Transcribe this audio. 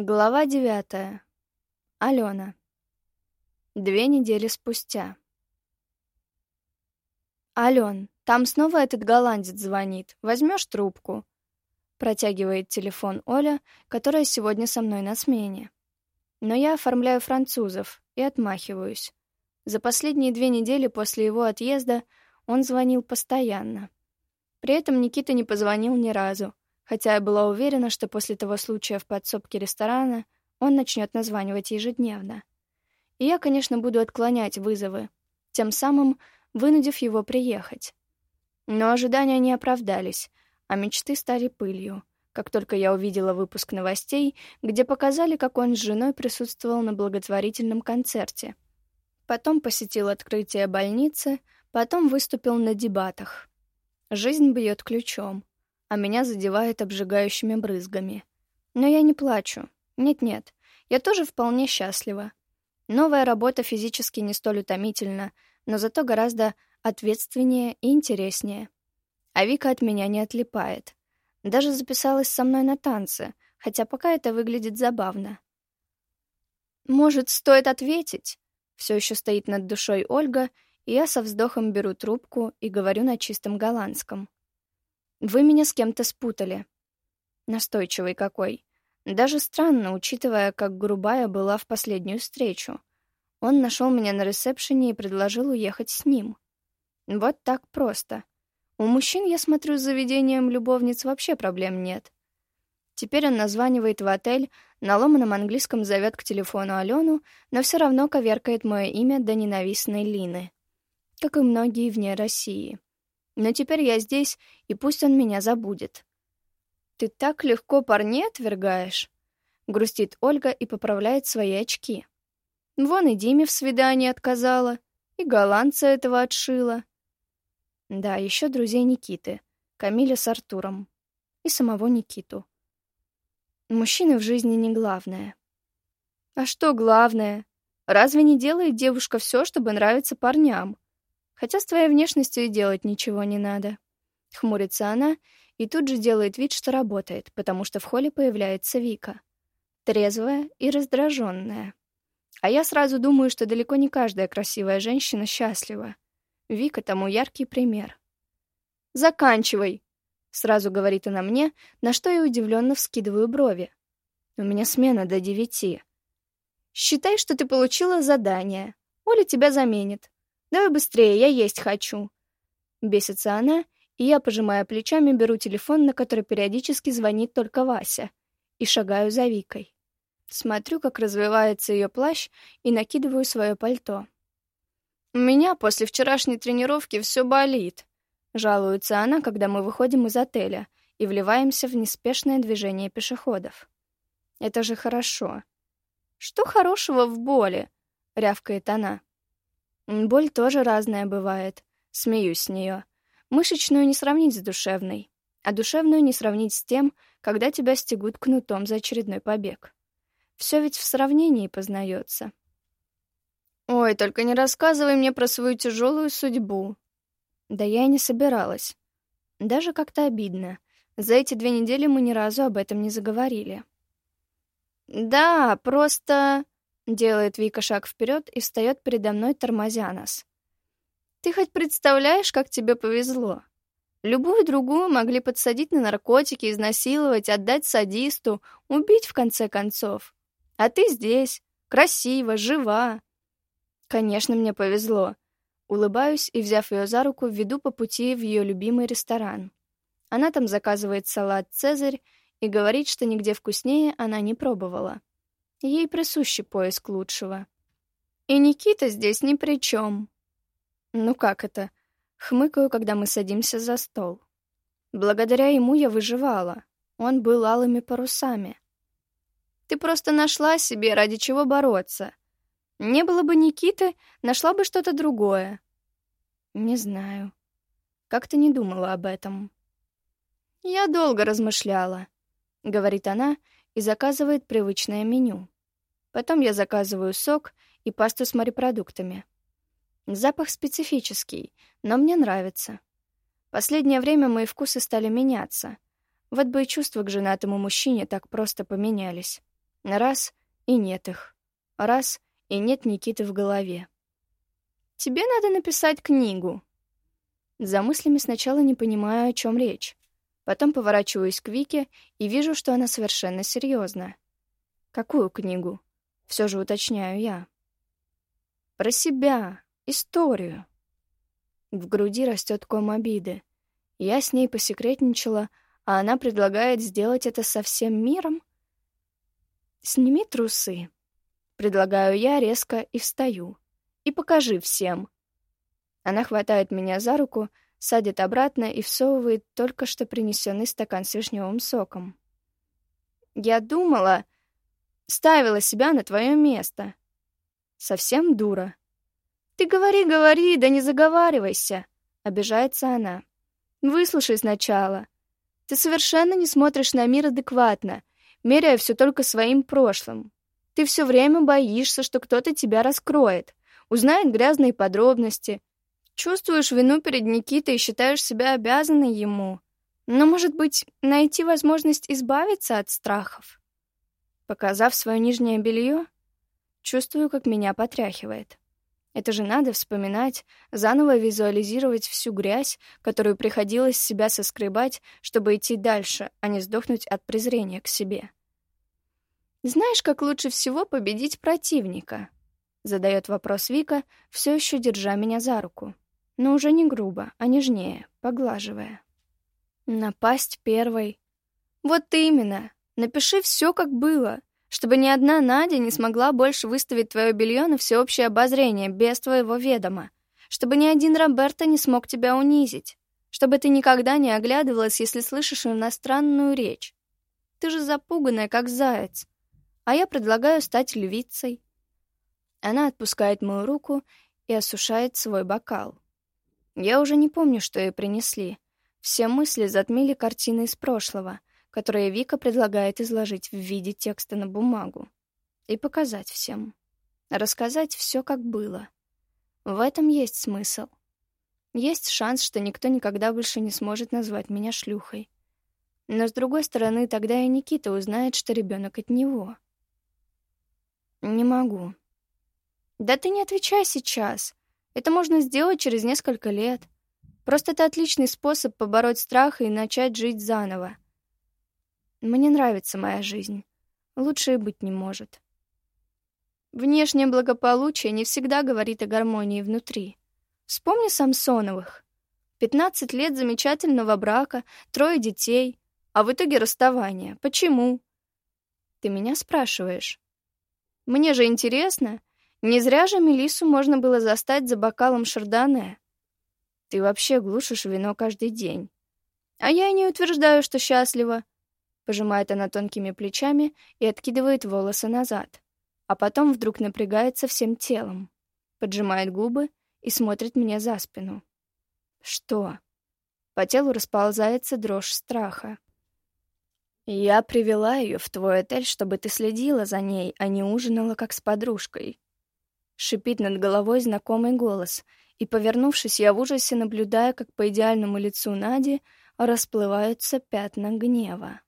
Глава девятая. Алена. Две недели спустя. «Ален, там снова этот голландец звонит. Возьмешь трубку?» Протягивает телефон Оля, которая сегодня со мной на смене. Но я оформляю французов и отмахиваюсь. За последние две недели после его отъезда он звонил постоянно. При этом Никита не позвонил ни разу, хотя я была уверена, что после того случая в подсобке ресторана он начнет названивать ежедневно. И я, конечно, буду отклонять вызовы, тем самым вынудив его приехать. Но ожидания не оправдались, а мечты стали пылью, как только я увидела выпуск новостей, где показали, как он с женой присутствовал на благотворительном концерте. Потом посетил открытие больницы, потом выступил на дебатах. Жизнь бьет ключом а меня задевает обжигающими брызгами. Но я не плачу. Нет-нет, я тоже вполне счастлива. Новая работа физически не столь утомительна, но зато гораздо ответственнее и интереснее. А Вика от меня не отлипает. Даже записалась со мной на танцы, хотя пока это выглядит забавно. «Может, стоит ответить?» Все еще стоит над душой Ольга, и я со вздохом беру трубку и говорю на чистом голландском. Вы меня с кем-то спутали. Настойчивый какой. Даже странно, учитывая, как грубая была в последнюю встречу. Он нашел меня на ресепшене и предложил уехать с ним. Вот так просто. У мужчин, я смотрю, с заведением любовниц вообще проблем нет. Теперь он названивает в отель, на ломаном английском зовет к телефону Алену, но все равно коверкает мое имя до ненавистной Лины. Как и многие вне России. Но теперь я здесь, и пусть он меня забудет. «Ты так легко парней отвергаешь?» Грустит Ольга и поправляет свои очки. Вон и Диме в свидании отказала, и голландца этого отшила. Да, еще друзей Никиты, Камиля с Артуром, и самого Никиту. Мужчины в жизни не главное. А что главное? Разве не делает девушка все, чтобы нравиться парням? Хотя с твоей внешностью и делать ничего не надо. Хмурится она и тут же делает вид, что работает, потому что в холле появляется Вика. Трезвая и раздраженная. А я сразу думаю, что далеко не каждая красивая женщина счастлива. Вика тому яркий пример. «Заканчивай!» — сразу говорит она мне, на что я удивленно вскидываю брови. «У меня смена до девяти. Считай, что ты получила задание. Оля тебя заменит. Давай быстрее, я есть хочу. Бесится она, и я, пожимая плечами, беру телефон, на который периодически звонит только Вася, и шагаю за Викой. Смотрю, как развивается ее плащ, и накидываю свое пальто. «У меня после вчерашней тренировки все болит», — жалуется она, когда мы выходим из отеля и вливаемся в неспешное движение пешеходов. «Это же хорошо». «Что хорошего в боли?» — рявкает она. Боль тоже разная бывает. Смеюсь с нее. Мышечную не сравнить с душевной, а душевную не сравнить с тем, когда тебя стегут кнутом за очередной побег. Все ведь в сравнении познается. Ой, только не рассказывай мне про свою тяжелую судьбу. Да я и не собиралась. Даже как-то обидно. За эти две недели мы ни разу об этом не заговорили. Да, просто... Делает Вика шаг вперед и встает передо мной, тормозя нас. «Ты хоть представляешь, как тебе повезло? Любую другую могли подсадить на наркотики, изнасиловать, отдать садисту, убить в конце концов. А ты здесь, красива, жива». «Конечно, мне повезло». Улыбаюсь и, взяв ее за руку, веду по пути в ее любимый ресторан. Она там заказывает салат «Цезарь» и говорит, что нигде вкуснее она не пробовала. Ей присущий поиск лучшего. И Никита здесь ни при чем. Ну как это? Хмыкаю, когда мы садимся за стол. Благодаря ему я выживала. Он был алыми парусами. Ты просто нашла себе, ради чего бороться. Не было бы Никиты, нашла бы что-то другое. Не знаю. Как-то не думала об этом. Я долго размышляла, — говорит она, — и заказывает привычное меню. Потом я заказываю сок и пасту с морепродуктами. Запах специфический, но мне нравится. Последнее время мои вкусы стали меняться. Вот бы и чувства к женатому мужчине так просто поменялись. Раз — и нет их. Раз — и нет Никиты в голове. «Тебе надо написать книгу». За мыслями сначала не понимаю, о чем речь. Потом поворачиваюсь к Вике и вижу, что она совершенно серьезна. «Какую книгу?» — все же уточняю я. «Про себя, историю». В груди растет ком обиды. Я с ней посекретничала, а она предлагает сделать это со всем миром? «Сними трусы», — предлагаю я резко и встаю. «И покажи всем». Она хватает меня за руку, садит обратно и всовывает только что принесенный стакан с вишневым соком. «Я думала...» Ставила себя на твое место. Совсем дура. Ты говори, говори, да не заговаривайся. Обижается она. Выслушай сначала. Ты совершенно не смотришь на мир адекватно, меряя все только своим прошлым. Ты все время боишься, что кто-то тебя раскроет, узнает грязные подробности. Чувствуешь вину перед Никитой и считаешь себя обязанной ему. Но, может быть, найти возможность избавиться от страхов? Показав свое нижнее белье, чувствую, как меня потряхивает. Это же надо вспоминать, заново визуализировать всю грязь, которую приходилось себя соскребать, чтобы идти дальше, а не сдохнуть от презрения к себе. «Знаешь, как лучше всего победить противника?» — задает вопрос Вика, все еще держа меня за руку. Но уже не грубо, а нежнее, поглаживая. «Напасть первой». «Вот именно!» Напиши все, как было, чтобы ни одна Надя не смогла больше выставить твое белье на всеобщее обозрение без твоего ведома, чтобы ни один Роберто не смог тебя унизить, чтобы ты никогда не оглядывалась, если слышишь иностранную речь. Ты же запуганная, как заяц. А я предлагаю стать львицей. Она отпускает мою руку и осушает свой бокал. Я уже не помню, что ей принесли. Все мысли затмили картины из прошлого — которые Вика предлагает изложить в виде текста на бумагу и показать всем. Рассказать все, как было. В этом есть смысл. Есть шанс, что никто никогда больше не сможет назвать меня шлюхой. Но, с другой стороны, тогда и Никита узнает, что ребенок от него. Не могу. Да ты не отвечай сейчас. Это можно сделать через несколько лет. Просто это отличный способ побороть страх и начать жить заново. Мне нравится моя жизнь. Лучше и быть не может. Внешнее благополучие не всегда говорит о гармонии внутри. Вспомни Самсоновых. 15 лет замечательного брака, трое детей, а в итоге расставание. Почему? Ты меня спрашиваешь. Мне же интересно. Не зря же Мелиссу можно было застать за бокалом шардоне. Ты вообще глушишь вино каждый день. А я и не утверждаю, что счастлива. Пожимает она тонкими плечами и откидывает волосы назад. А потом вдруг напрягается всем телом. Поджимает губы и смотрит мне за спину. Что? По телу расползается дрожь страха. Я привела ее в твой отель, чтобы ты следила за ней, а не ужинала как с подружкой. Шипит над головой знакомый голос, и, повернувшись, я в ужасе наблюдаю, как по идеальному лицу Нади расплываются пятна гнева.